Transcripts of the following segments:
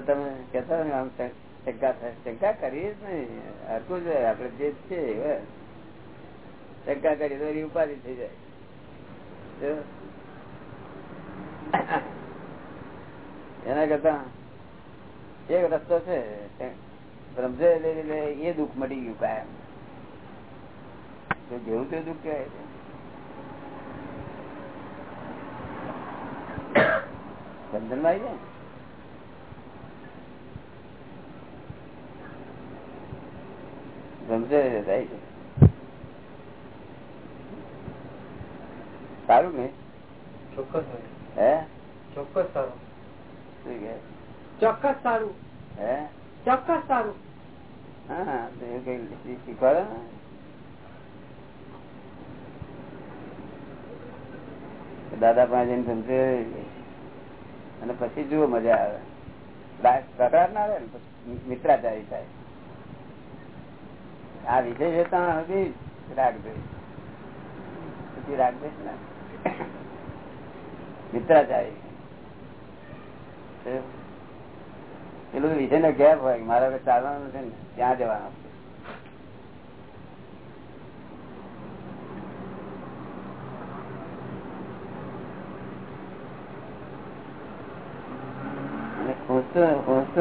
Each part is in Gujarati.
તમે કેતા ને આમ શંકા શંકા કરીએ જ નહીં. હરકું જોઈએ આપડે જે છે શંકા કરી તો એની ઉપાધિ થઈ જાય. એના કરતા એક રસ્તો છે સમજે એટલે એ દુઃખ મટી ગયું કાયમ. જેવું તે દુઃખ કહેવાય સમજણ આવી જાય સમજે થાય સારું ને? ચોક્કસ હે? ચોક્કસ સારું. કે ચોક્કસ સારું. હે? ચોક્કસ સારું હા શીખવાડે દાદા પાસે જઈને સમજે અને પછી જુઓ મજા આવે. કકડાટ ના આવે ને મિત્રાચારી થાય. આ વિષય છે ત્યાં સુધી રાખજો પછી રાખજે ને. મિત્રાચારી. પેલું વિષય નો ગેપ હોય. મારા ચાલવાનું છે ને, ત્યાં જવાનું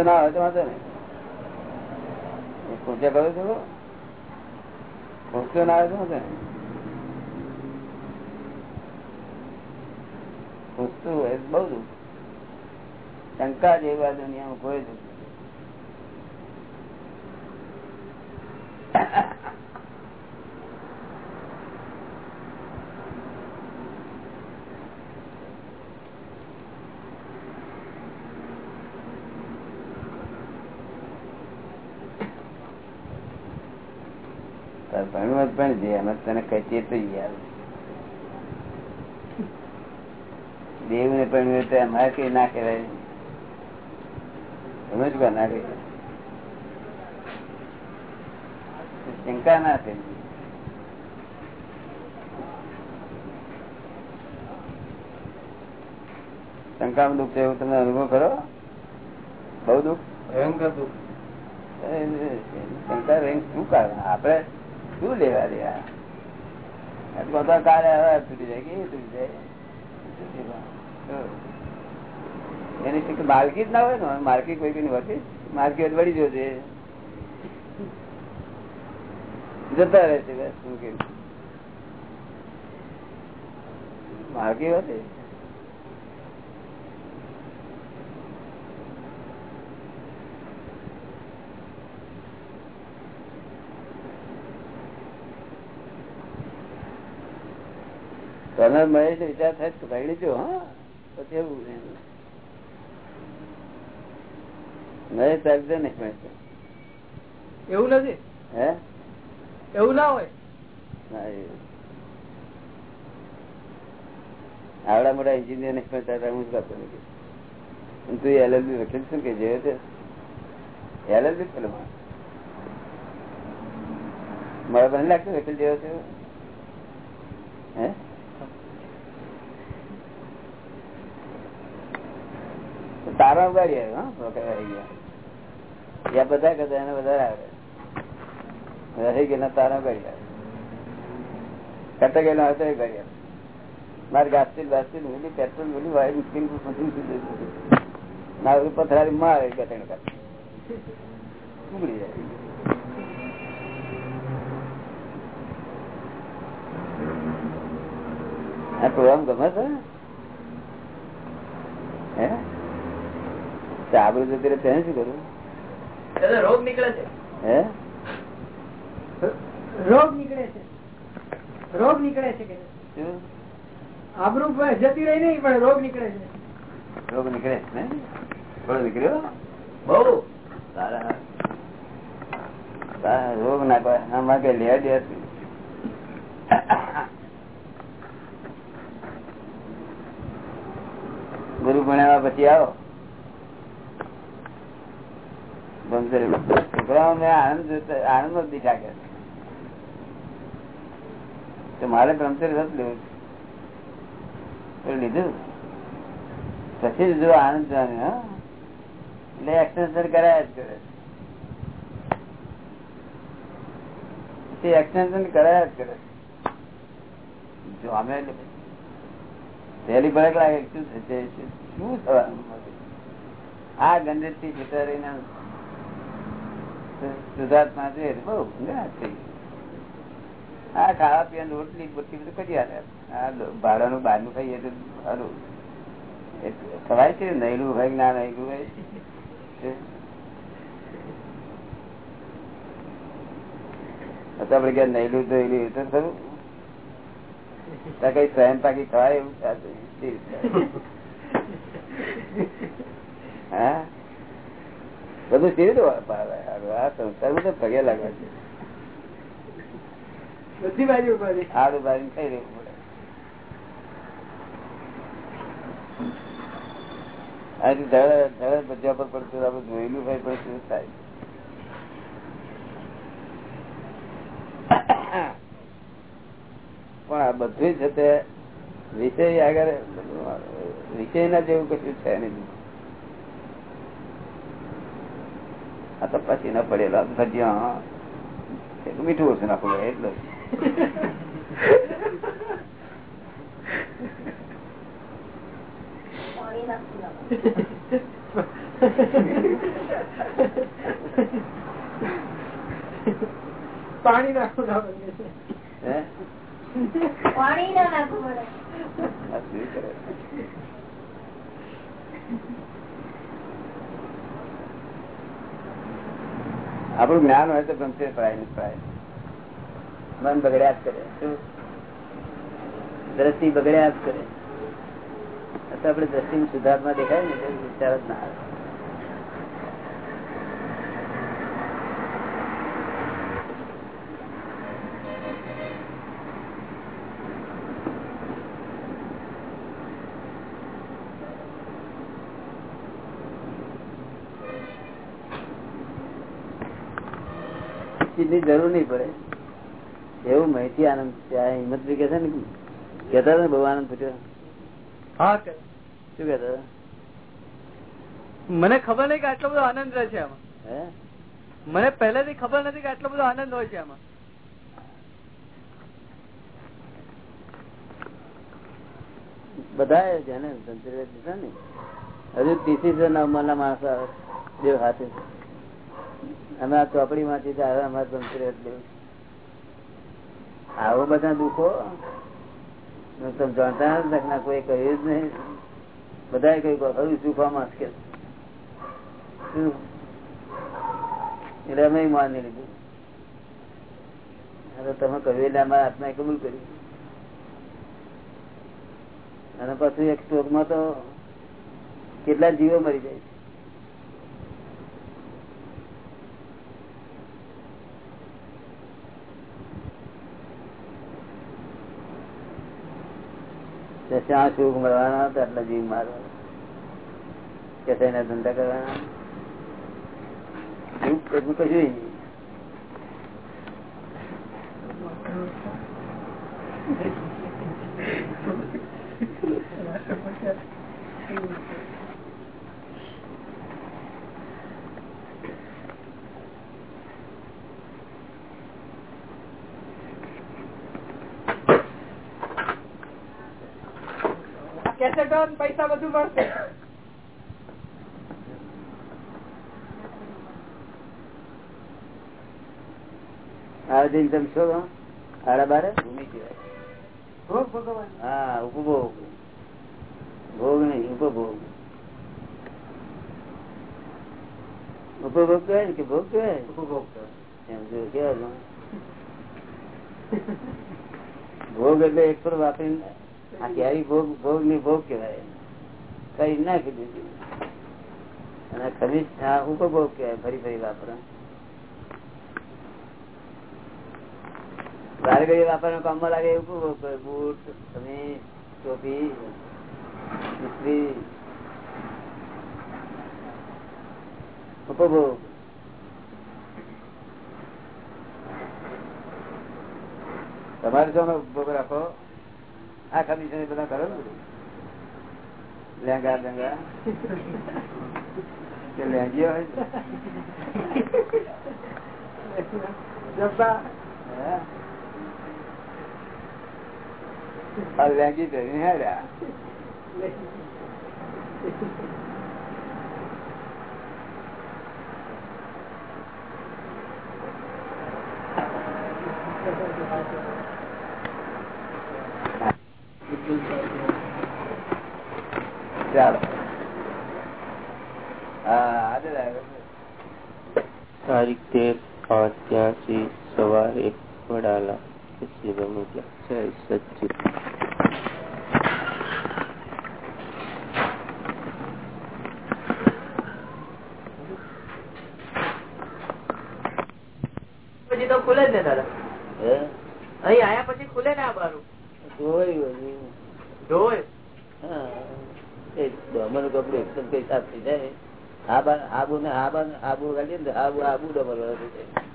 ના હોય તો વાંધો ને પૂછ્યા કરું છું પૂછતું ના આવે તો વાંધો ને પૂછતું હોય બઉ દુઃખ. શંકા જેવી દુનિયામાં કોઈ દુઃખ ભણવું પણ છે એમાં તને કઈ ચેતવી યાર દેવ ને પણ તો અમારે કઈ ના કહેવાય. ના શંકા ના થઈ દુઃખ છે એવું તમે અનુભવ કરો? બઉ દુઃખ? ભયંકર દુઃખ. શંકા રેન્ક શું કારણ? આપડે શું લેવા દેવા? બધા કાલે તૂટી જાય. કે તૂટી જાય? એની માલકી જ ના હોય ને માલકી કોઈ કઈ હોતી. માલકી વળી જોશે જતા રહે છે શું કે માલકી હોતી? તને મળે વિચાર થાય તો ભાઈ જો હા. પછી એવું નહીં ચાલશે નહીં એવું નથી? હે? એવું ના હોય? આવડા મોટા એન્જિનિયર ને પણ હું જ કરતો નથી. તું એલએલબી વકીલ શું કે જેવો છે એલએલબી પેલો મારા બને લાગતું વકીલ જેવો છે હે? તારા ઉગાડી આવ્યો હા બધા કરતા એને વધારે આવે રહી ગયેલા તારા ઉગાડી આવે કટા ગયેલા હોય તો એ કરી મારે ગાસ્તી ગાસ્તી મિલી પેટ્રોલ મિલી વાય મુશ્કેલ ના પથરારી મારે કટણ કટ ઉગડી જાય. આ પ્રોગ્રામ ગમે છે? હે? આબરું જતી રહે તેને શું કરવું રોગ નીકળે છે. હે? રોગ નીકળે છે. રોગ નીકળે છે કે આબરૂ જતી રહી નહીં પણ રોગ નીકળે છે. રોગ નીકળે છે થોડો નીકળ્યો? બહુ. સારા. રોગ ના કોઈ આમાં કઈ લેવા દે ગુરુ ભણાવ્યા પછી આવો છોકરાઓને આનંદ આનંદ જ દીઠા કે તો મારે બ્રહ્મચર્ય રસ લેવું લીધું. પછી જો આનંદ જાણ્યો એટલે એક્સટેન્શન કરાયા જ કરે. પછી એક્સટેન્શન કરાયા જ કરે. જો અમે પહેલી ભડક લાગે શું થશે? શું થવાનું? આ ગંદકી રહીને સુધાર્થમાં છે બહુ આ ખાવા પીવાનું કરી આલે. આ ભાડાનું બહારનું ખાઈએ તો આપડે ક્યાં નૈલું ધોયેલું તો ખરું. કઈ સ્વયં પાકી ખવાય એવું? હા? બધું કેવી રીતે આ સંસારમાં તો પગે લાગે છે. બધી બાજુ આડું બાજુ ખાઈ રહેવું પડે. આજે ધડ પર પડતું આપણે જોયેલું હોય પણ શું થાય? પણ આ બધું છે તે વિષય આગળ વિષય ના જેવું કશું છે નહીં. આ તો પછી ના પડેલા ભજીયા મીઠું ઓછું નાખવું એટલે. પાણી નાખવું પાણી ના નાખવું પડે આ શું કરે? આપણું જ્ઞાન હોય તો ગમશે પ્રાય પ્રાય. મન બગડ્યા જ કરે. શું? દ્રષ્ટિ બગડ્યા જ કરે. આ તો આપડે દ્રષ્ટિ સુધારમાં દેખાય ને વિચાર જ ના આવે. ચીજની જરૂર નહીં પડે. એવું માહિતી આનંદ છે. હિંમત કે છે ને કેતા હતા ને બહુ આનંદ પૂછ્યો હા શું કેતા મને ખબર નહીં કે આટલો બધો આનંદ રહે છે આમાં. મને પહેલેથી ખબર નથી કે આટલો બધો આનંદ હોય છે આમાં. બધા સંતરી દીધા ને હજુ ત્રીસી નંબરના માણસ આવે દેવ હાથે અમે આ ચોપડી માંથી આવે બધા દુઃખો? તમે જાણતા નથી કોઈ કહ્યું જ નહીં. બધા કહ્યું હરું સુખવામાં કે? એટલે અમે માની લીધું. હવે તમે કહ્યું એટલે અમારા આત્માએ કબૂલ કર્યું. અને પછી એક સ્ટોકમાં તો કેટલા જીવો મરી જાય છે. તો શ્યાં સુખ મળવાના હતા એટલે જીવ મારવાના. કે તેના ધંધા કરવાના. દુઃખ એટલું કશું Thank કેસેટો ને પૈસા બધું મળશે. આ દિન તમે છો આડા બારે? હા ઉપભોગ. ભોગ નહીં ઉપભોગ. ઉપભોગ કહેવાય ને કે ભોગ કહેવાય? એમ જો કેવા ભોગ એટલે એક પર વાપરીને કેરી ભોગ ભોગની ભોગ કેવાય કઈ નાખી કીધું અને ખનીજ ઉપભોગ કેવાય ફરી ફરી વાપરો બાર ગઈ વાપરવાનું કામમાં લાગે એવું ઉપભોગ કરે બૂટ ખમીજ ટોપી ઇસ્ત્રી ઉપભોગ. તમારે શું ભોગ રાખો આ કમિશન બધા કરો લેંગા લેંગા કે લેંગી હોય લેંગી પહેરીને હેડ્યા ચાલો હા આજે લાગ્યો તારીખ તેર પાંચ સવારે વડાલા જય સચિદ. તો ખુલે જ ને દાદા? અહીં આયા પછી ખુલે ને આ બારું? હજી. જોય? હા. કપડું એકદમ કઈ સાફ થઈ જાય. આબા આબુ ને આબા આબુ કાઢીએ ને આબુ આબુ ડબલ વાળો થઈ જાય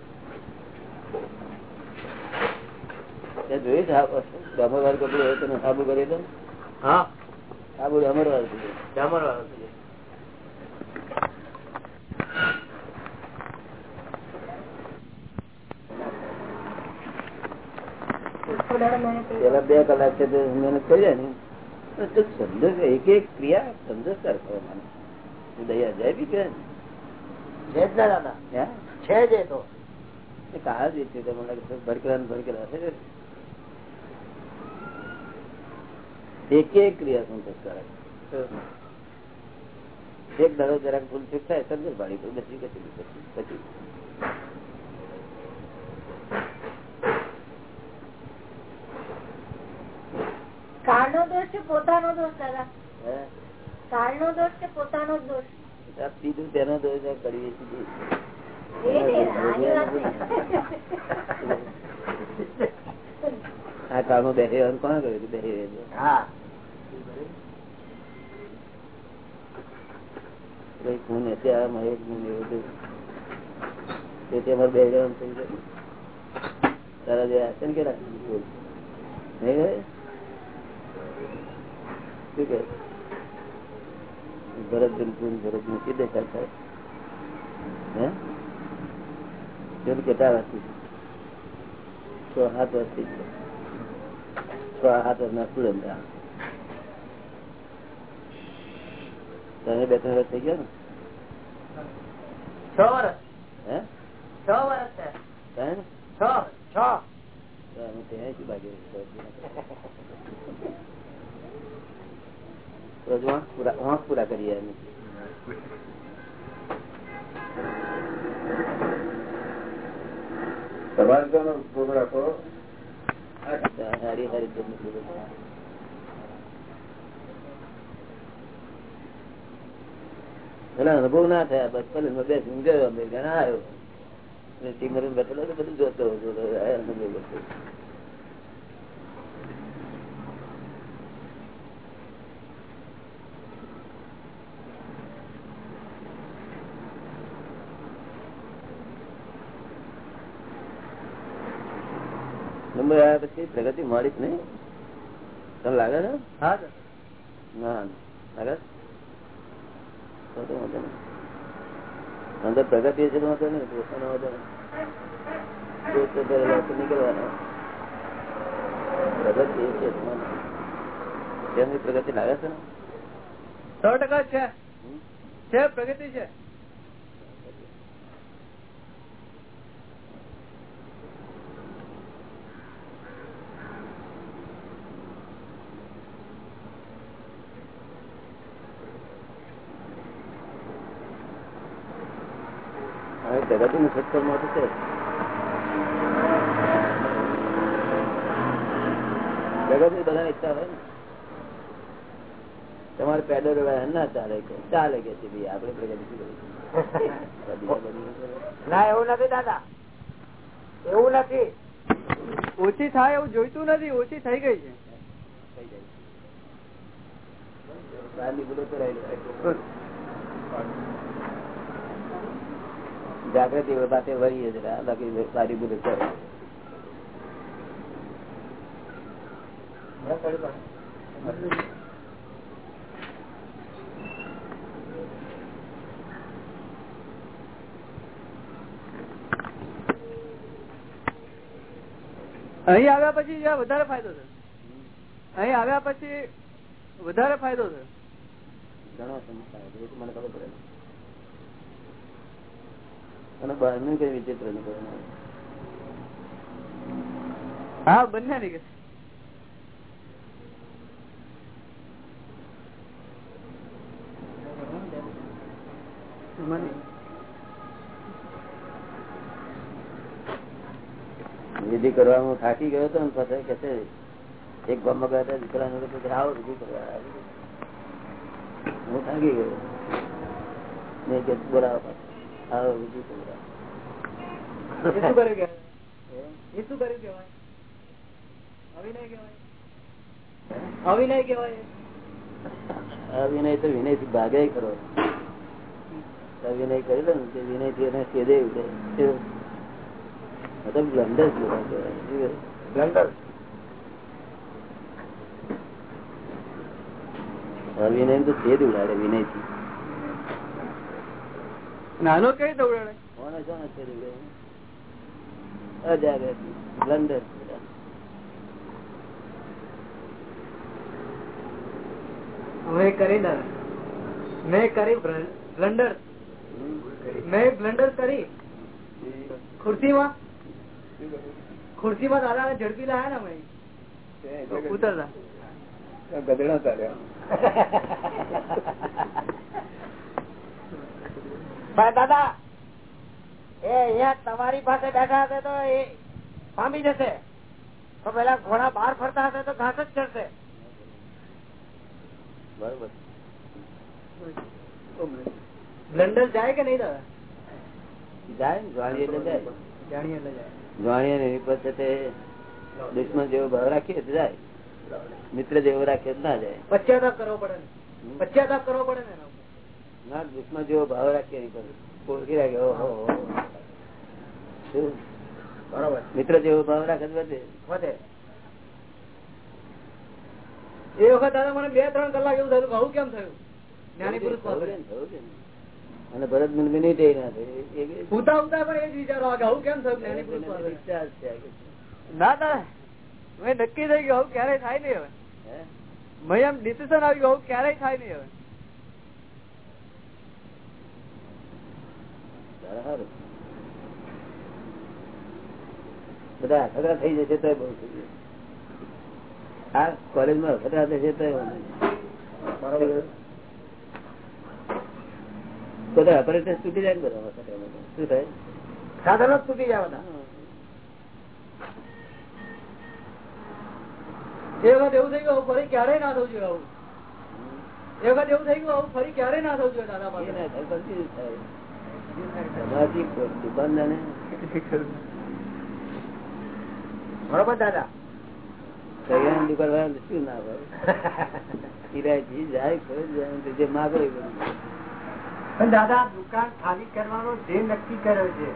તે જોયું છે ડમર વાળું કપડું હોય તો આબુ કરીએ તો આબુ ડમર વાળું થઈ જાય. ડામર વાળો છે. પેલા બે કલાક છે મહેનત કરી જાય ને. એક એક ક્રિયા સંદેશકાર કરવા તું દયા જાય બી કે છે જ ને દાદા. છે જ એ તો. કાળ જ છે મને લાગે છે ને ભડકેલા છે. એક એક ક્રિયા સંતોષ એક દાડો જરાક ભૂલ ચૂક થાય સંતોષ ભાડી પર પછી. કાળનો દોષ છે પોતાનો દોષ દાદા? હે? કાળનો દોષ કે પોતાનો જ દોષ? પીધું તેનો દોષ આ કરીએ છીએ. એ નહીં, આની વાત આ કોણ કર્યું કે ખૂન અત્યારે મળે જ નહીં એવું બધું. તેથી અમારે બેસી થઈ જાય તારા જે. નહીં ગયે? શું કહે? ભરત બિલકુલ ભરતનું કીધે થાય હે? પેલું કેટલા વર્ષથી છ સાત વર્ષથી છે છ સાત વર્ષના સ્ટુડન્ટ આ? તને બે ત્રણ વર્ષ થઈ ગયા ને? છ વર્ષ. હે? છ વર્ષ છે. છ અમે ત્યાં બાકી રોજ પૂરા કરીએ એમ હારી હારી અનુભવ ના થયા બસ પલંગમાં બેસી અમે ઘણા આવ્યો. સિંગર બેઠેલો બધું જોતો અનુભવ કરતો. આવ્યા પછી પ્રગતિ મળી જ નહીં. તને લાગે છે? હા ના લાગે અંદર પ્રગતિ છે તો નહીં. પોતાનો નીકળવાના. પ્રગતિ છે. તેમની પ્રગતિ લાગે છે ને? સો ટકા છે. છે પ્રગતિ છે હવે પ્રગતિ નું સત્તર મોટું છે. પ્રગતિ બધા ઈચ્છા હોય ને. તમારે પેડલ ના ચાલે કે ચાલે કે છે ભાઈ આપણે પ્રગતિ? ના એવું નથી દાદા. એવું નથી. ઓછી થાય એવું જોઈતું નથી ઓછી થઈ ગઈ છે. થઈ કરાયેલી જાગૃતિ પાસે વળીએ જરા બાકી સારી ભૂલો કરે. અહીં આવ્યા પછી વધારે ફાયદો છે અહીં આવ્યા પછી વધારે ફાયદો છે ઘણો સમજાય મને ખબર પડે. અને બહારનું કઈ વિચિત્ર પડે હા બંને ની વિધિ કરવા હું થાકી ગયો હતો ને પછી કે એક ગામમાં ગયા હતા દીકરાને પછી આવો વિધિ કરવા હું થાકી ગયો. મેં કે બોલાવો પાછો. કે અવિનય અવિનય તો વિનયથી ભાગે કરો વિનય કરેલો ને તે વિનયથી એને છેદે મતલબ બ્લન્ડર. બ્લન્ડર? આ વિનય તો છેદ ઉડાડે વિનયથી નાનો કઈ દોડાડે લંડન મેં કરી મેં કરી બ્લન્ડર. મેં બ્લન્ડર કરી. ખુરશીમાં? ખુરશીમાં દાદા ને ઝડપી લાયા ને મેં ઉતરતા. ગધેડો ચાલ્યો પણ દાદા એ અહિયાં તમારી પાસે બેઠા હશે તો એ પામી જશે. તો પેલા ઘોડા બહાર ફરતા હશે તો ઘાસ જ ચડશે બરોબર. બ્લન્ડર જાય કે નહીં દાદા? જાય ને જ્વાળી જાય. જાણીએ એની પાસે દુશ્મન જેવો ભાવ રાખીએ તો જાય. મિત્ર જેવો રાખીએ ના જાય. પશ્ચાતાપ કરવો પડે ને. પશ્ચાતાપ કરવો પડે ને. ના દુશ્મન જેવો ભાવ રાખીએ પર ઓળખી રાખે બરોબર. મિત્ર જેવો ભાવ રાખે વધે. વધે. એ વખત દાદા મને બે ત્રણ કલાક એવું થયું આવું કેમ થયું? જ્ઞાની પુરુષ ને, અને ભરત મિનિટ ના થાય એ- એ- ઉતા ઉતા પણ એ જ વિચારો આવે કેમ થયું જ્ઞાની પુરુષ. ના ના. મેં નક્કી થઈ ગયું આવું ક્યારેય થાય નહીં હવે? મેં એમ ડિસિઝન આવી ગયું આવું ક્યારેય થાય નહીં હવે. સારું. બધા અખતરા થઈ જશે તો બહુ થઈ આ કોલેજમાં અખતરા થશે તો બધા ઓપરેટર તૂટી જાય ને બધા શું થાય? સાધનો તૂટી જાય એ વખત એવું થઈ ગયું ફરી ક્યારેય ના થવું જોઈએ આવું. એ વખત એવું થઈ ગયું ફરી ક્યારેય ના થવું જોઈએ દાદા પાસે. બરોબર દાદા? કરિયાણાની દુકાન વાળાને શું ના ભાવે? જાય ખરો જ જાય ને જે માગો પણ દાદા દુકાન ખાલી કરવાનો જે નક્કી કર્યો છે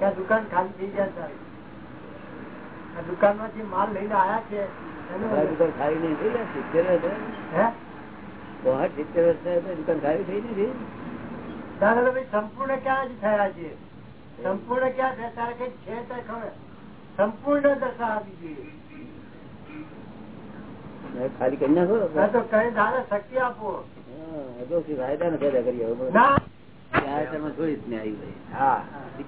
આ દુકાન ખાલી થઈ જાય આ દુકાનમાંથી માલ લઈને આયા છે દુકાન ખાલી નહીં થઈ સિત્તેર વર્ષ સિત્તેર વર્ષ દુકાન ખાલી થઈ નથી. સંપૂર્ણ ક્યાં જ થયા છે? સંપૂર્ણ ક્યાં છે તારે કઈ છે તે ખબર. સંપૂર્ણ દશા આવી જોઈએ ખાલી કઈ નાખો. તો કઈ દાદા શક્તિ આપો.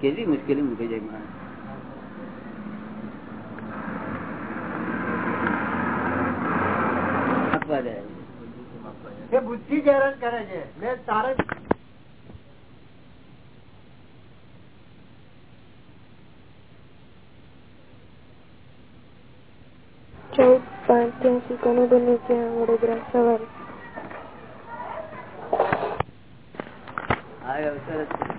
કેટલી મુશ્કેલી મૂકી જાય માણસ. આપવા જાય. બુદ્ધિ જ હેરાન કરે છે. મેં તારે ચૌદ પાંચ ત્યાંસી કનુબેન ત્યાં વડોદરા સવારે આ અવસર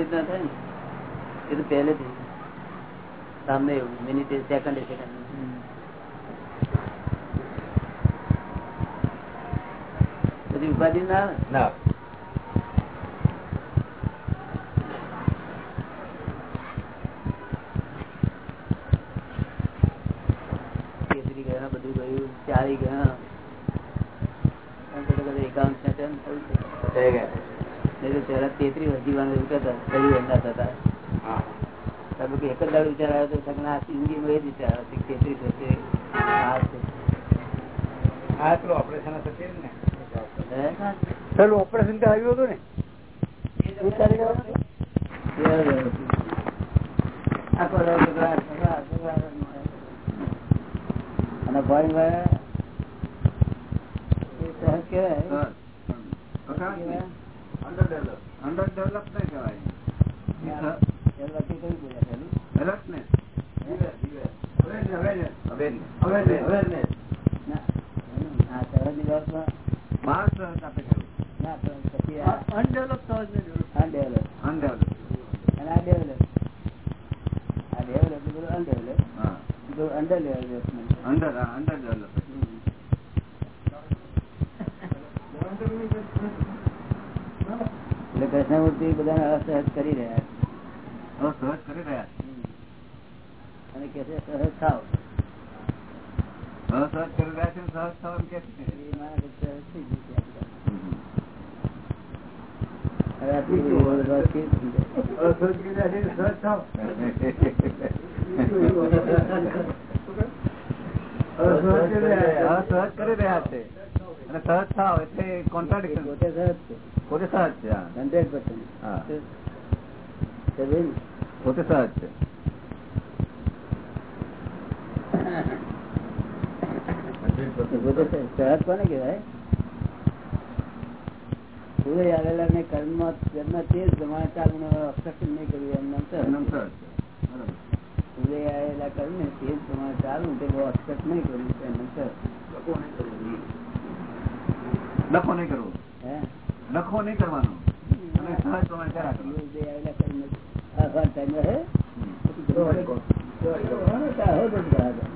સંચિત ના થાય ને એ તો પહેલેથી સામને એવું મિનિટે સેકન્ડે સેકન્ડ પછી ઉપાધિ ના આવે ના કેસરી ગયા બધું ગયું ચારી ગયા આમ બધા બધા એકાવન છેતાવન થયું છે. થઈ ગયા નહીં તો પહેલા તેત્રીસ હજીવાનું એવું કહેતા શરીર એમના થતા કે એક જ દાડો વિચાર આવ્યો તો સગના આ એ જ વિચાર આવ્યો કે તેત્રીસ આ પેલું ઓપરેશન થશે ને પેલું ઓપરેશન આવ્યું હતું ને. અને ભાઈ ભાઈ સહજ કહેવાય. અંડર ડેવલપ નહીં કહેવાય. એ વખતે કયું બોલ્યા પેલું? અવેરનેસ અવેરનેસ ના, આ સહજની બાબતમાં માણસ સહજ આપે છે ના, પણ પછી આ અનડેવલપ સહજ ને undeveloped. અનડેવલપ અને આ developed. આ developed એટલે પેલું undeveloped. હા પેલું under development. Under under develop હમ. એટલે કૃષ્ણમૂર્તિ બધાને અસહજ કરી રહ્યા છે. હવે સહજ કરી રહ્યા હમ. અને કે છે સહજ થાવ છે હવે સહજ કરી રહ્યા છે ને સહજ થવાનું કે છે એ માણસ સહજ થઈ ગયું છે આજકાલ. હવે આ પીવું હોય તો કેવી થઈ જાય? સહજ કરી રહ્યા છે અને સહજ થાવ એટલે કોન્ટ્રાડિક્શન પોતે સહજ છે પોતે સહજ છે હા. હંડ્રેડ પર્સન્ટ હા પોતે પોતે સહજ છે સહજ કોને કહેવાય પૂરે આવેલા ને કર્મ કર્મ તે જ પ્રમાણે ચાલુ અબસ્ટ્રક્શન નહીં કર્યું એમ નામ સહજ. એમનેમ સહજ છે બરાબર. પૂરે આવેલા કર્મ ને તે જ પ્રમાણે ચાલુ તે બહુ અબસ્ટ્રક્ટ નહીં કર્યું એમ નામ સહજ. ડખો નહીં કરવો હે ડખો નહીં કરવાનો અને સહજ પ્રમાણે કર્યા કરવું. પૂરે આવેલા કર્મ આ વાત time હે પછી ઘણો બધો. ઘણો તા હો બધું બરાબર.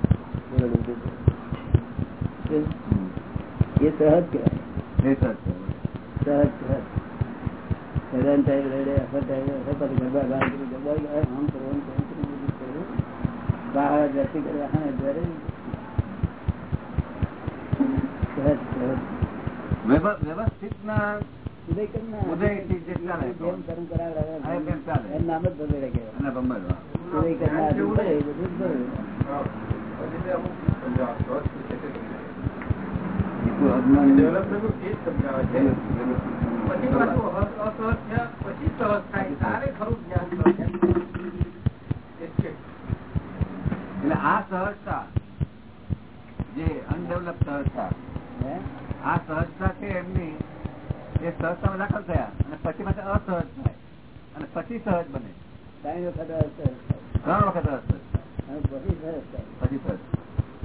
બરોબર, બરોબર. એ સહજ કહેવાય એ સહજ છે સહજ સહજ હેરાન થાય રડે અસર થાય અસર પછી ગરબા ગાળ કરી ગરબા ગાળ આમ કરવાનું તેમ કરવું બધું કરવું બહાર જતી કરવા હા જ્યારે સહજ સહજ વ્યવ- વ્યવસ્થિત ના ઉદય કરના ઉદયથી જે જેમ કર્મ કરાવે એમ નામ જ ઉદય કરના એ બધું જ ભગેડે. એટલે આ સહજતા જે અનડેવલપ સહજતા આ સહજતા છે એમની એ સહજતામાં દાખલ થયા. અને પછી પાછા અસહજ થાય. અને પછી સહજ બને. ત્રણ વખત સહજ થાય. ત્રણ વખત અસહજ પછી સહજ પછી સહજ.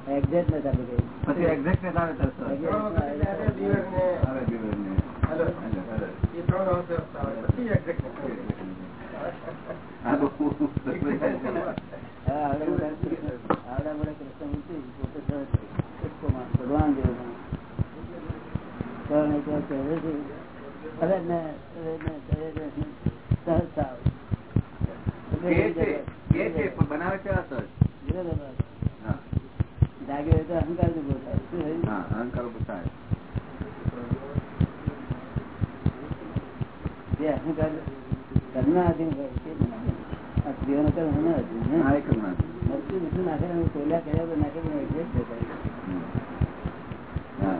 એક્ઝેક્ટ કહ્યું. પછી એક્ઝેક્ટનેસ આવે ભગવાન જેવો હવે પણ બનાવે હા જાગે તો અહંકાર ઊભો થાય? અહંકાર ઊભો જે અહંકાર કર્મના આધીન હોય તે. આ સ્ત્રીઓનો એ કરનાર મરચું મીઠું નાખે કોયલા કર્યા નાખે પણ થઈ હા.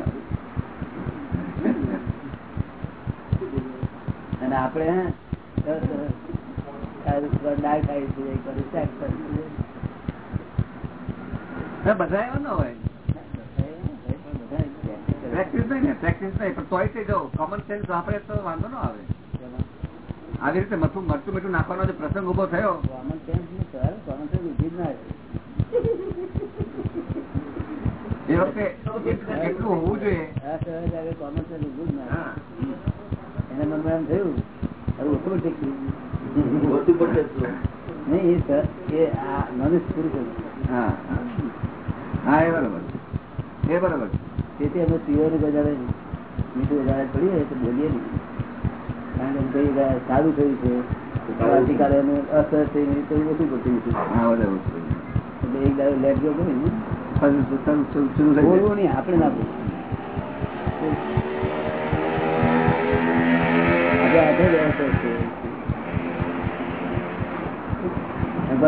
અને આપણે હે? દાળ ખાઈ છે છે. હા, બધા એવા ન હોય. બધા પ્રેક્ટિસ નહીં ને પ્રેક્ટિસ નહીં પણ તોય તે જો કોમન સેન્સ વાપરે તો વાંધો ન આવે. આવી રીતે મથું મરચું મીઠું નાખવાનો જે પ્રસંગ ઊભો થયો. એ વખતે એટલું હોવું જોઈએ. આ સહજ આવે common જ ના હા. થાય. એના મનમાં એમ થયું હવે ઓછું ટેક્યું. નહીં એ સહ- એ આ મનુષ્ય પુરુષ હા હા. એ બરાબર એ બરાબર તેથી અમે પીવાનું વધારે મીઠું વધારે પડીએ તો બોલીએ નહીં. સારું થયું છે આવતીકાલે એનું અસર થઈ તો ઓછું પડતું મીઠું. હા વધારે ઓછું. એટલે એક દાડો લેટ ગયો ને. બોલવું નહીં આપણે ના બોલવું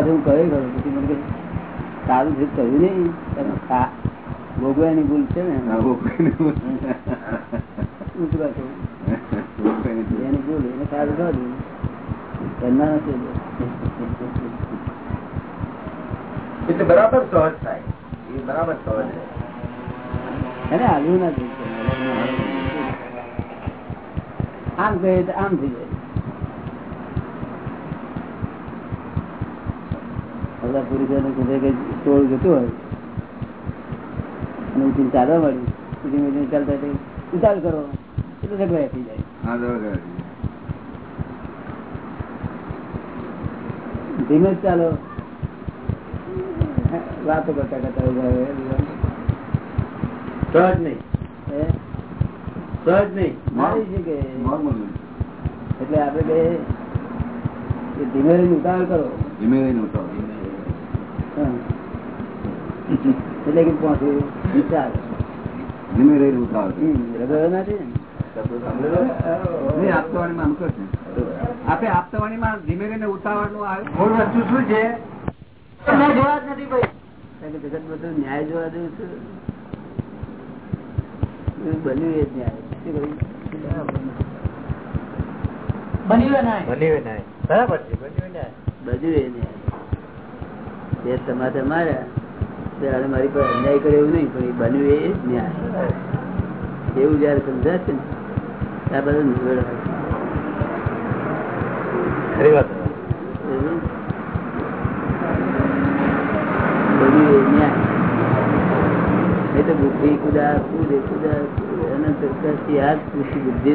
હું કહ્યું ખરું પછી મને સારું છે કહ્યું નહીં ભોગવાની ભૂલ છે ને ભોગવાની ભૂલ. ઊંચું પાછું. ભોગવવાની ભૂલ. એની ભૂલ એને સારું દે એમના નથી બરાબર સહજ થાય. એ બરાબર સહજ એને નથી આમ કહે તો આમ થઈ જાય. બધા પુરુષોને કીધે કે ટોળ જતું હોય અને ઉઠીને ચાલવા મળ્યું ઉઠીને ચાલતા ઉતાર કરો. એટલે ઝઘડા થઈ જાય. ધીમે ચાલો વાતો કરતા કરતા સહજ નહીં? સહજ નહીં મારી છે કે. એટલે આપડે કે ધીમે રહીને ઉતાવળ કરો ધીમે રહીને ઉતાવળ. એટલે કે પહોંચ્યું વિચાર ધીમે રહીને ઉતાવળ રગડો ના થાય ને. નહીં, આપતાવાણીમાં આમ કરશે. આપે ધીમે રહીને ઉતાવળનું. મૂળ વસ્તુ શું છે? જોવા જ નથી ભાઈ જગત બધું ન્યાય જોવા જેવું છે. બન્યું એ જ ન્યાય. બન્યું બન્યું નહીં બરાબર છે બન્યું નહીં બધું એ ન્યાય. બે તમારે માર્યા ત્યારે મારી પર અન્યાય કર્યો એવું નહીં પણ એ બન્યું એ જ ન્યાય. એવું જયારે સમજાશે ને ત્યાં બધું નિવેડો. ખરી વાત. બરોબર? બધું એ ન્યાય. નહીં તો બુદ્ધિ કુદા કુદે કુદા અનંત કરતી બુદ્ધિ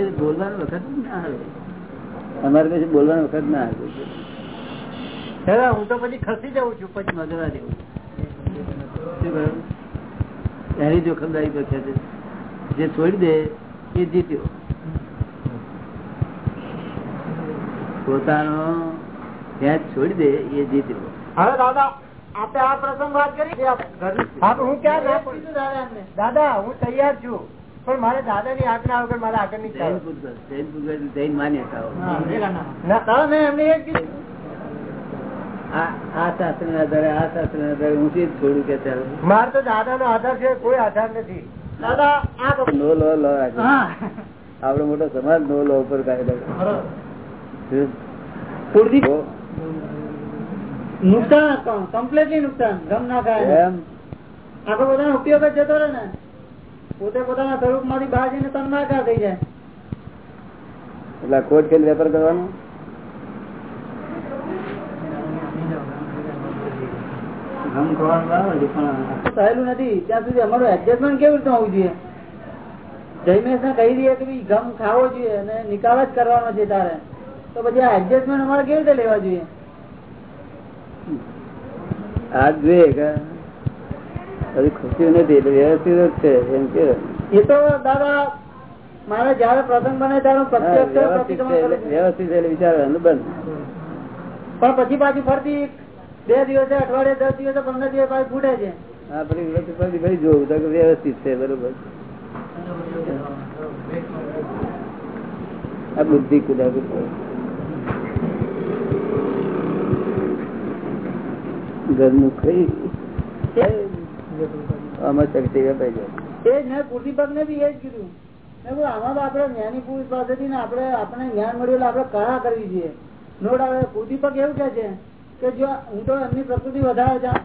જ બોલવાનો વખત જ ના આવે. અમારે પછી બોલવાનો વખત ના આવે. હું તો પછી ખસી જાઉં છું પછી મગવા દેવું. શું કહ્યું? એની જોખમદારી પર છે. જે છોડી દે એ જીત્યો. પોતાનો ત્યાં છોડી દે એ જીત્યો. હવે દાદા આપણે આ પ્રસંગ વાત કરી? હું ક્યાં? દાદા હું તૈયાર છું. પણ મારે દાદા ની આજ્ઞા વગર મારે આગળની જૈન ચાલવું. જૈન માન્યતાઓ. ના. એમને એક કીધું. આ આ શાસ્ત્ર ના આધારે આ શાસ્ત્ર ના આધારે હું જ છોડું કે ચાલો? મારે તો દાદા નો આધાર છે કોઈ આધાર નથી. દાદા આ તો- નો લો લો રાખે આપડો મોટો સમાજ નો લો ઉપર નુકસાન કમ્પ્લીટલી નુકસાન. ગમ ના થાય. એમ. આખો પોતાનો ઉપયોગ જ જતો રહે ને. પોતે પોતાના સ્વરૂપમાંથી બહાર જઈને તન્માકાર થઈ જાય. એટલે કોઈ ખોટ ખેલ વેપાર કરવાનો? સહેલું નથી. ત્યાં સુધી અમારું એડજસ્ટમેન્ટ કેવી રીતે હોવું જોઈએ? જયમેશ ને કહી દઈએ કે ભાઈ ગમ ખાવો જોઈએ અને નિકાલ જ કરવાનો છે તારે. તો પછી આ એડજસ્ટમેન્ટ અમારે કેવી રીતે લેવા જોઈએ? આ જોઈએ હજી ખુશી નથી એટલે વ્યવસ્થિત જ છે એમ કે. એ તો દાદા મારે જયારે પ્રસંગ બને ત્યારે વ્યવસ્થિત એટલે વિચારવાનું બંધ. પણ પછી પાછી ફરતી બે દિવસે અઠવાડિયે દસ દિવસે પંદર દિવસ પાસે ફૂટે છે. જોવું તો વ્યવસ્થિત છે બરોબર. આ બુદ્ધિ કુદાકુદ ઘરનું ખાઈ. આમાં શક્તિ વેપાઈ જાય. એ મેં કુર્દીપક ને બી એ જ કીધું. આમાં આપડે જ્ઞાની પુરુષ પાસેથી ને આપણે આપણે જ્ઞાન મળ્યું એટલે આપડે કળા કરવી જોઈએ. નો આવે કુર્દીપક એવું કે છે. કે જો હું તો એમની પ્રકૃતિ વધારે જા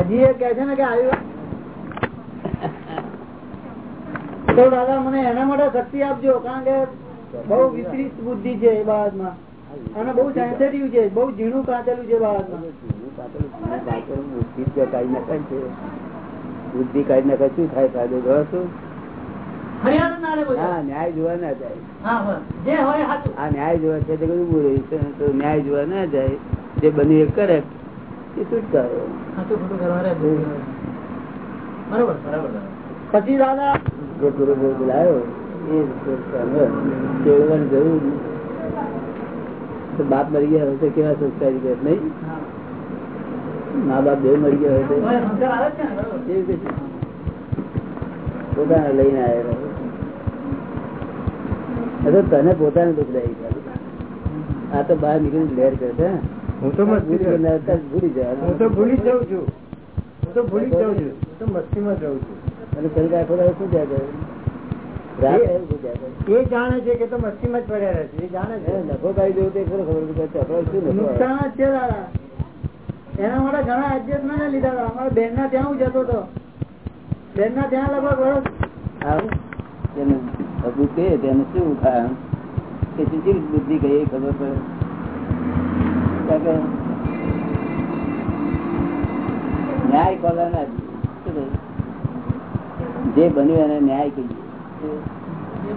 હજી એ કે છે ને કે આવી તો દાદા, મને એના માટે શક્તિ આપજો, કારણ કે બહુ વિપરીત બુદ્ધિ છે એ બાબતમાં અને બહુ સેન્સિટિવ છે, બહુ ઝીણું કાચેલું છે બુદ્ધિ કાઢી નાખે છે. બુદ્ધિ કાઢી નાખે શું થાય, ફાયદો હા ન્યાય જોવા ના જાય. જે હોય આ ન્યાય જોવા છે તે બધું ઉભું તો ન્યાય જોવા ના જાય જે બની એ કરે એ છુટકારો. પછી દાદા? જે પૂરો બોલાયો એ જરૂર. તો બાપ મરી ગયા હોય તો કેવા સંસ્કારી નહીં? નહીં મા બાપ બે મરી ગયા હોય તો? પોતાને લઈને આવેલા અરે તને પોતાને દુઃખદાયી કરે આ તો બહાર નીકળી લહેર કરે છે. હું તો ભૂલી કરું. ગયેલા હતા, ભૂલી જવાનું. હું તો ભૂલી જાઉં છું. હું તો ભૂલી જાઉં છું. હું તો મસ્તીમાં જાઉં છું. અને પેલી આખો શું થયા કરે? રાત એવું શું થયા કરે? એ જાણે છે કે તો મસ્તીમાં જ પડ્યા રહે છે એ જાણે હે, નફો કાઢી દેવું તો એ ખબર પડે. શું નુકસાન જ છે દાદા. એના માટે ઘણા એડજસ્ટમેન્ટ લીધા હતા. અમારા બેન ના ત્યાં હું જતો હતો. બેન ના ત્યાં લગભગ વર્ષ આવું? જેને કે તેને શું કારણ કે સીધી બુદ્ધિ કહીએ ખબર પડે ન્યાય ખોલવા ના જોઈએ. શું કહ્યું? જે બન્યું એને ન્યાય કહીએ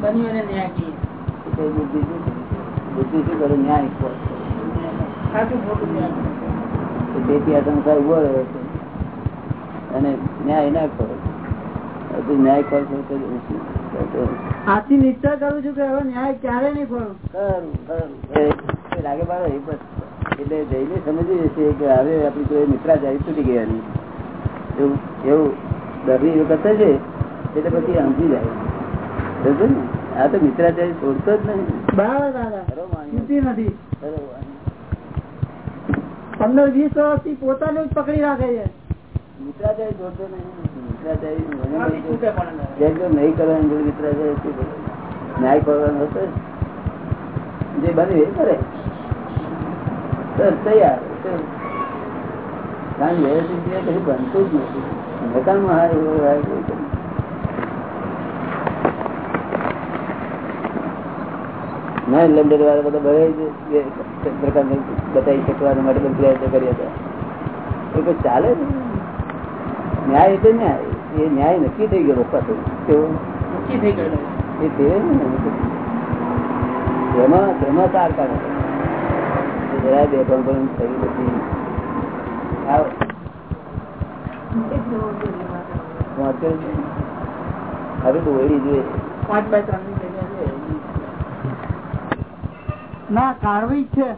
બન્યું એને ન્યાય કહીએ બુદ્ધિ શું કરે? બુદ્ધિ શું કરે ન્યાય ખોલે. સાચું ખોટું ન્યાય. તો તેથી આ સંસાર ઊભો રહ્યો છે અને ન્યાય ના કરો હજુ ન્યાય ખોલશો તો શું? આથી નિશ્ચય કરું છું કે હવે ન્યાય ક્યારે નહીં ખરું, લાગે બાળો એ. એટલે જઈને સમજી જશે કે હવે આપણી કોઈ મિત્રાચારી તૂટી ગયાની. એવું એવું દર્દી વખત છે એટલે પછી સમજી જાય. સમજો ને? આ તો મિત્રાચારી છોડતો જ નહીં. બરાબર નથી. પંદર વીસ વર્ષથી પોતાને જ પકડી રાખે છે. મિત્રાચારી છોડતો નહીં. બનતું જ નથી મકાનમાં હાય ના લંડન બધા બહુ પ્રકારની બતાવી શકવા માટે બધા પ્રયત્નો કર્યા હતા એ કોઈ ચાલે ને ન્યાય એટલે ન્યાય. એ ન્યાય નક્કી થઈ ગયો પાછો કેવો? નક્કી થઈ ગયો. એ તે તેમાં તેમાં તાર કાઢે જરા બે પણ પણ થયું પછી આવો. વાંચો જ નહીં. હવે તો ઓળી જોઈએ. પાંચ બાય ત્રણની જગ્યા છે. ના કાઢવી જ છે.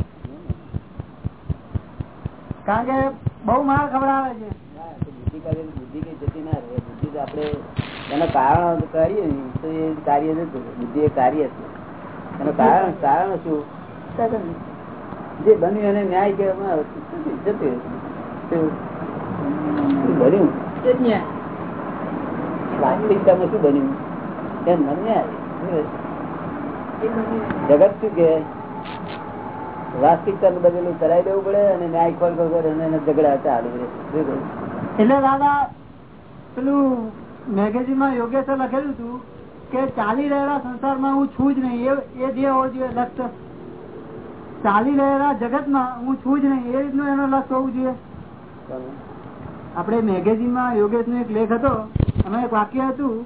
કારણ કે બહુ માર ખવડાવે છે. ના, તો બુદ્ધિ કઈ જતી ના રહે. બુદ્ધિ તો આપણે એના કારણ કરીએ ને તો એ કાર્ય નથી બુદ્ધિ એ કાર્ય છે. એનું કારણ કારણ શું? જે બન્યું એને ન્યાય કહેવામાં આવે જતું જતું શું? શું બન્યું? એ જ ન્યાય. વાસ્તવિકતામાં શું બન્યું? એમ ન્યાય. જગત શું કે વાસ્તવિકતા બદલું કરાવી દેવું પડે અને ન્યાય ખોલ ખોલ કરે અને એના ઝઘડા ચાલુ રહે. શું? એટલે દાદા, પેલું મેગેઝીનમાં યોગેશે લખેલું હતું કે ચાલી રહેલા સંસારમાં હું છું જ નહીં, એ- જે હોવો જોઈએ, લક્ષ્ય. ચાલી રહેલા જગતમાં હું છું જ નહીં, એ રીતનું એનો લક્ષ્ય હોવું જોઈએ. આપણે મેગેઝિનમાં યોગેશ નો એક લેખ હતો, એમાં એક વાક્ય હતું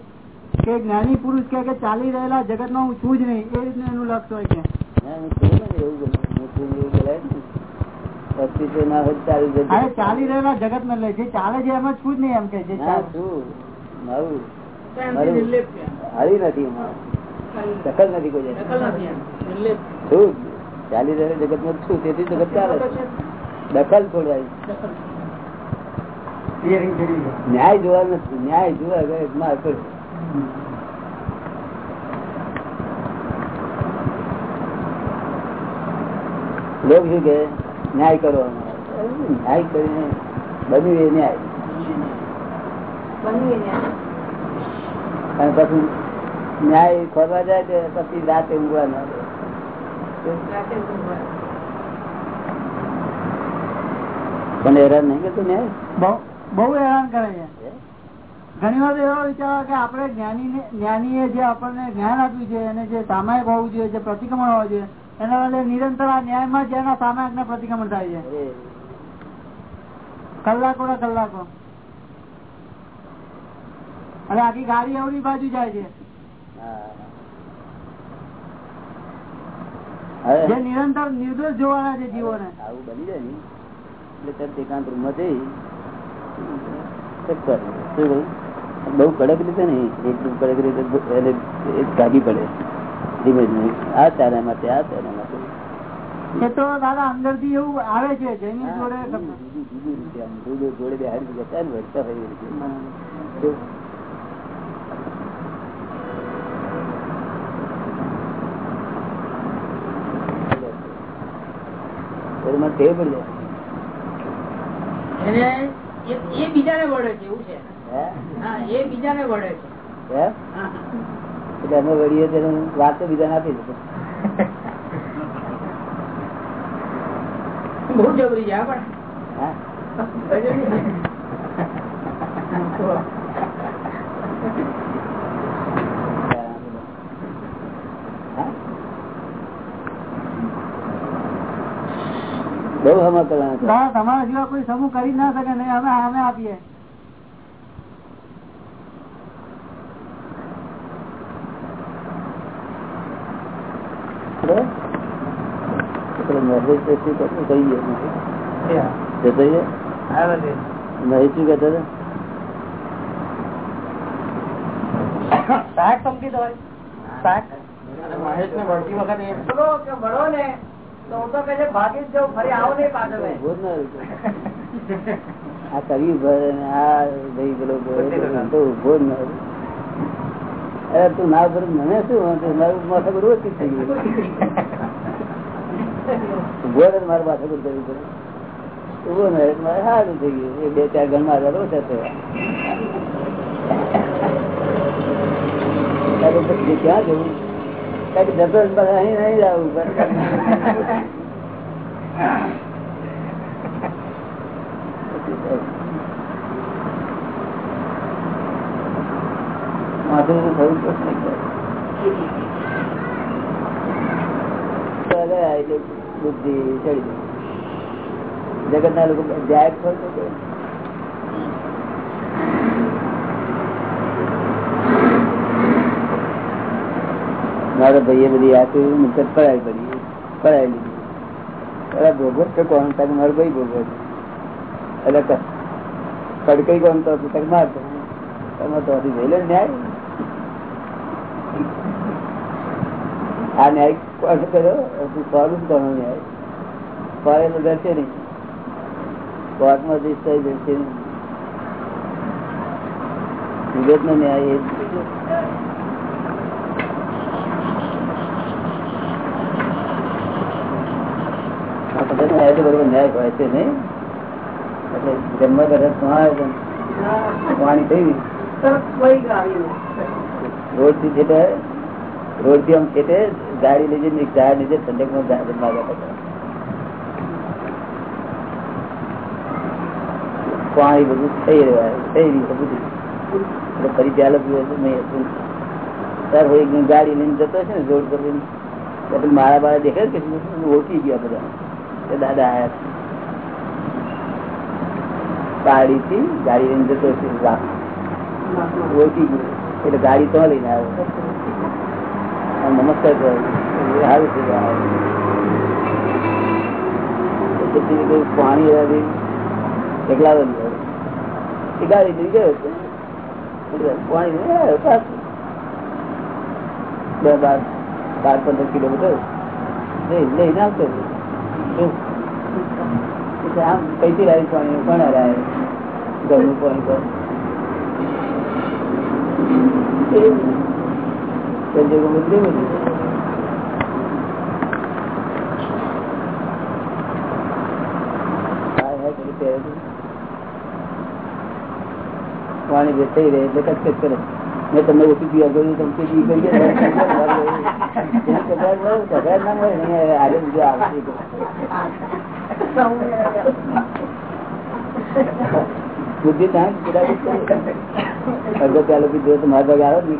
કે જ્ઞાની પુરુષ કે ચાલી રહેલા જગતમાં હું છું જ નહીં, એ રીતનું એનું લક્ષ્ય હોય છે. છું ને છું હોય ચાલી જશે. ચાલી રહેલા જગત ને લે જે ચાલે છે એમાં છું જ નહીં એમ કે. છું. છે. હરી નથી દખલ નથી કોઈ. છું ચાલી રહેલા જગતમાં છું તેથી જગત ચાલે દખલ છોડવાય. ન્યાય જોવા નથી ન્યાય જોવા લોક શું કે ન્યાય કરો. ન્યાય કરીને બન્યું એ ન્યાય. અને પછી ન્યાય ખોરવા જાય તો પછી રાતે ઊંઘવા ના પણ હેરાન નહીં કરતું ન્યાય? બહુ બહુ હેરાન કરે છે. ઘણી વાર એવો વિચાર કે આપણે જ્ઞાની જ્ઞાનીએ જે આપણને જ્ઞાન આપ્યું છે અને જે સામાયિક હોવું જોઈએ જે પ્રતિક્રમણ હોવું જોઈએ એના બદલે નિરંતર આ ન્યાયમાં જ એના સામાયિક ને પ્રતિક્રમણ થાય છે. કલાકો ના કલાકો. અને આખી ગાડી અવળી બાજુ જાય છે. જે નિરંતર નિર્દોષ જોવાના છે જીવોને. આવું બની જાય ને. એટલે તરત એકાંત જઈ કરવાનું. શું કહ્યું? બહુ કડક રીતે નહીં એકદમ કડક રીતે ગાડી પડે. ધીમે ધીમે આ ચારા માટે આ ચારા માટે એ તો દાદા અંદરથી એવું આવે છે જેની હા, જોડે જુદી- જુદી- જુદી રીતે આમ જુદો જોડે બેહાડી જતા ને વળતા હોય એ બીજાને વળે છે એવું છે. એ બીજાને વળે છે? એટલે અમે વળીએ તેનું વાત તો બીજાને આપી દે બહુ જબરી છે બહુ હમા કરવાના તમારા જેવા કોઈ સમૂહ કરી ના શકે નહીં અમે અમે આપીએ. મહેશ શું કહેતો શાક સમજી શાક. ને વળતી વખતે બોલો કે વળો ને તો હું તો કહે છે ભાગી જ જાઉં ફરી આવો નહીં પાછળ આ કર્યું ભરે આ ભાઈ પેલો તો ઊભો જ ના. અરે તું ના ભરે મને શું મારું માથે રોજ થઈ ગયું. ગોળ જ મારે માથા ના મારે સારું થઈ ગયું. એ બે ચાર ગણ મારા ઓછા થયા ક્યાં જવું? કઈ જતો અહીં નહીં જવું માથું તો થયું. એટલે બુદ્ધિ ચડી જગત ના લોકો જાય જ મારા ભાઈએ બધી આખી મુકત પડાવી પડી, પડાવી લીધી. અરે ભોગવત છે કોણ? તારે મારો ભાઈ ભોગવત એટલે કડકઈ કોણ તો? મારતો તમે તો. હજી જઈ લે ન્યાય. આ ન્યાય કોણ કર્યો તું સોરું કોનો ન્યાય? ફરેલો જશે નહીં. કોર્ટમાં જઈશ તો જશે નહીં. વિગત નો ન્યાય એ ન્યાય તો બરોબર ન્યાય હોય છે નહીં? એટલે જન્મ કરે પાણી થઈ રોડથી છેટે રોડથી આમ છેટે ગાડી લઈ જઈને ઝાડ લીધે ઠંડક નો પાણી બધું થઈ રહ્યા, થઈ રહ્યું બધું ફરી ચાલો નહીં હતું ગાડી લઈને જતો છે ને, રોડ પર મારા બાળા દેખાય કે? ઓળખી ગયા બધા કે દાદા આયા છે. ગાડી થી ગાડી લઈને જતો છે. ઓળખી ગયું એટલે ગાડી તો લઈને આવ્યો. નમસ્કાર સારું છે. પાણી એવાથી એકલા એ ગાડી લઈ ગયો છે પાણી. બે બાર બાર, પંદર કિલોમીટર. લઈ લઈને આવતો આમ કઈથી લાવી પાણી? પણ હરાય ઘરનું પાણી પર સંજોગો બદલી બધી હાય હાય કરી પહેરે છે. પાણી જે થઈ રહે એટલે કચકચ કરે મેં તમને ઓછી પીવા ગયું તમે તે પી કરીએ કચરાટ ના ને, આજે બીજું આવશે. બુદ્ધિ ત્યાં અડધો પ્યાલો પીધો તો મારા ભાગે આવે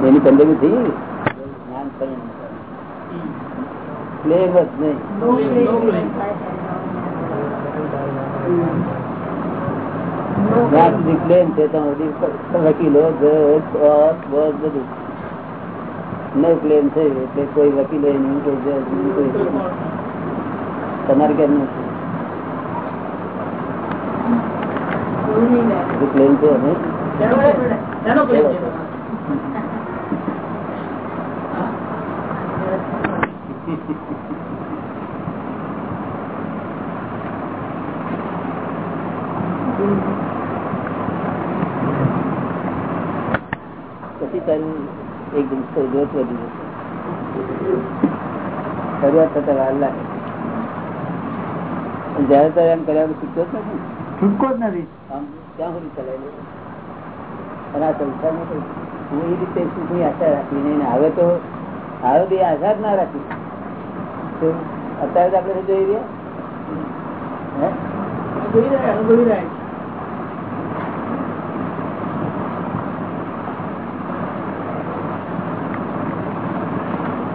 એની પંદરમી થઈ જ્ઞાન નહીં. વકીલો જજ, બધું. નો ક્લેમ એટલે કોઈ વકીલો નહીં કોઈ જજ નહીં, કોઈ તમારે કેમ નથી? ક્લેમ છે નહીં પછી તારું એકદમ દોષ વધી જશે શરૂઆત થતા વાર લાગે. જયારે તારે એમ કર્યા છૂટકો જ નથી છૂટકો જ નથી. આમ ત્યાં સુધી ચલાવી અને આ સંસારમાં હું એ રીતે સુખની આશા રાખી નહીં હવે તો હવે બે આશા જ ના રાખી. અત્યારે તો આપણે જોઈ રહ્યા? હે? જોઈ રહ્યા અનુભવી રહ્યા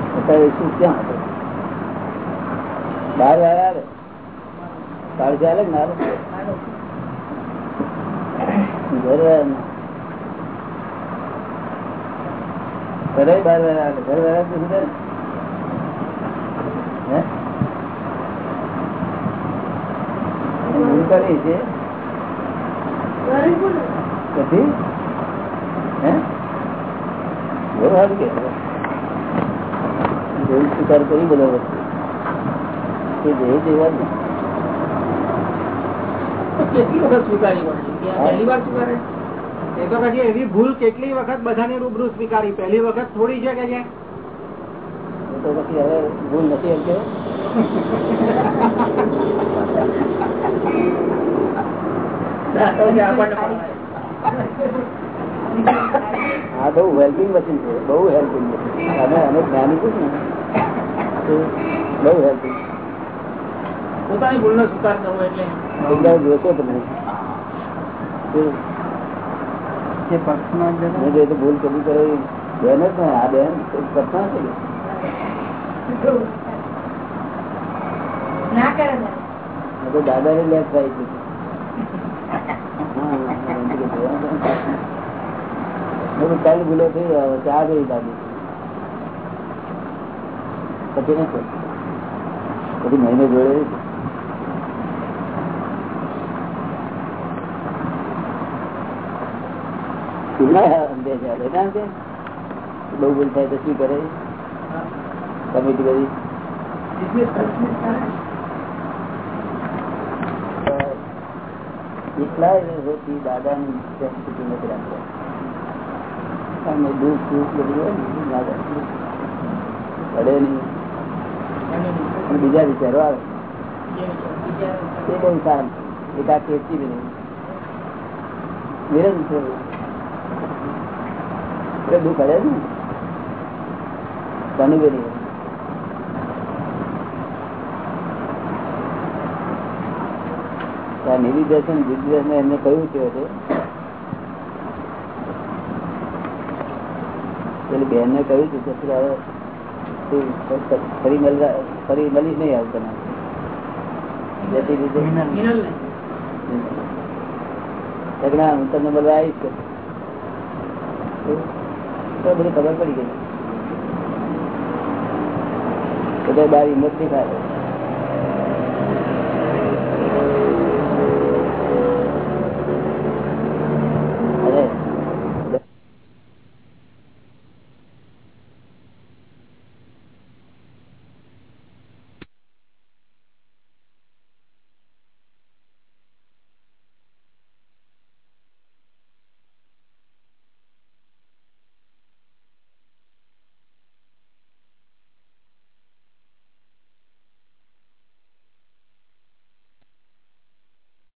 અત્યારે શું ક્યાં બાર વાર આવે? કાળજી આવે ને ઘરે બાર વાર આવે. ઘર વાર આવે સુધરે ભૂલ કરી છે? પછી? હે? બહુ કે? સ્વીકાર કરી બધા વસ્તુ. એ જે જેવા જ ને. કેટલી વખત સ્વીકારી પહેલી વાર સ્વીકારે? એ તો પછી એવી ભૂલ કેટલી વખત બધાની રૂબરૂ સ્વીકારી? પહેલી વખત થોડી છે કે જે તો પછી હવે ભૂલ નથી એમ કે હા બહુ હેલ્પિંગ મશીન છે બહુ હેલ્પિંગ મશીન અમે અમે જ્ઞાની છું ને. બહુ હેલ્પિંગ પોતાની ભૂલનો સ્વીકાર કરવો એટલે. એકદમ જોશો તમે. ભૂલ કદી કરે બેન જ ને આ બેન પર્સનલ છે. ના કરે ને. મેં તો દાદા ને લેફ્ટ થાય છે. કાલે ભૂલો થઈ હવે ચા ગઈ દાદી. પછી નથી પછી મહિને જોડે બહુ ભૂલ થાય તો શું કરે? કમિટી કરી એટલા હોતી દાદાની સંસ્કૃતિ નથી રાખતા. અને દૂધ દૂધ બધું હોય ને, દાદા. પડે નહીં. અને બીજા વિચારો આવે. એ બહુ સારા. એક આ કેસી બી નહીં વિરજ છે દુઃખ પડે ને? નહીં. નિધિદર્શન નિધિદર્શન એમને કહ્યું છે? એટલે બેન ને કહ્યું હતું કે ફરી ફરી મળીશ નહીં આવું તમે જેથી રીતે હું તમને મળવા આવીશ તો બધી ખબર પડી ગઈ. બધા બાર હિંમત નહીં થાય.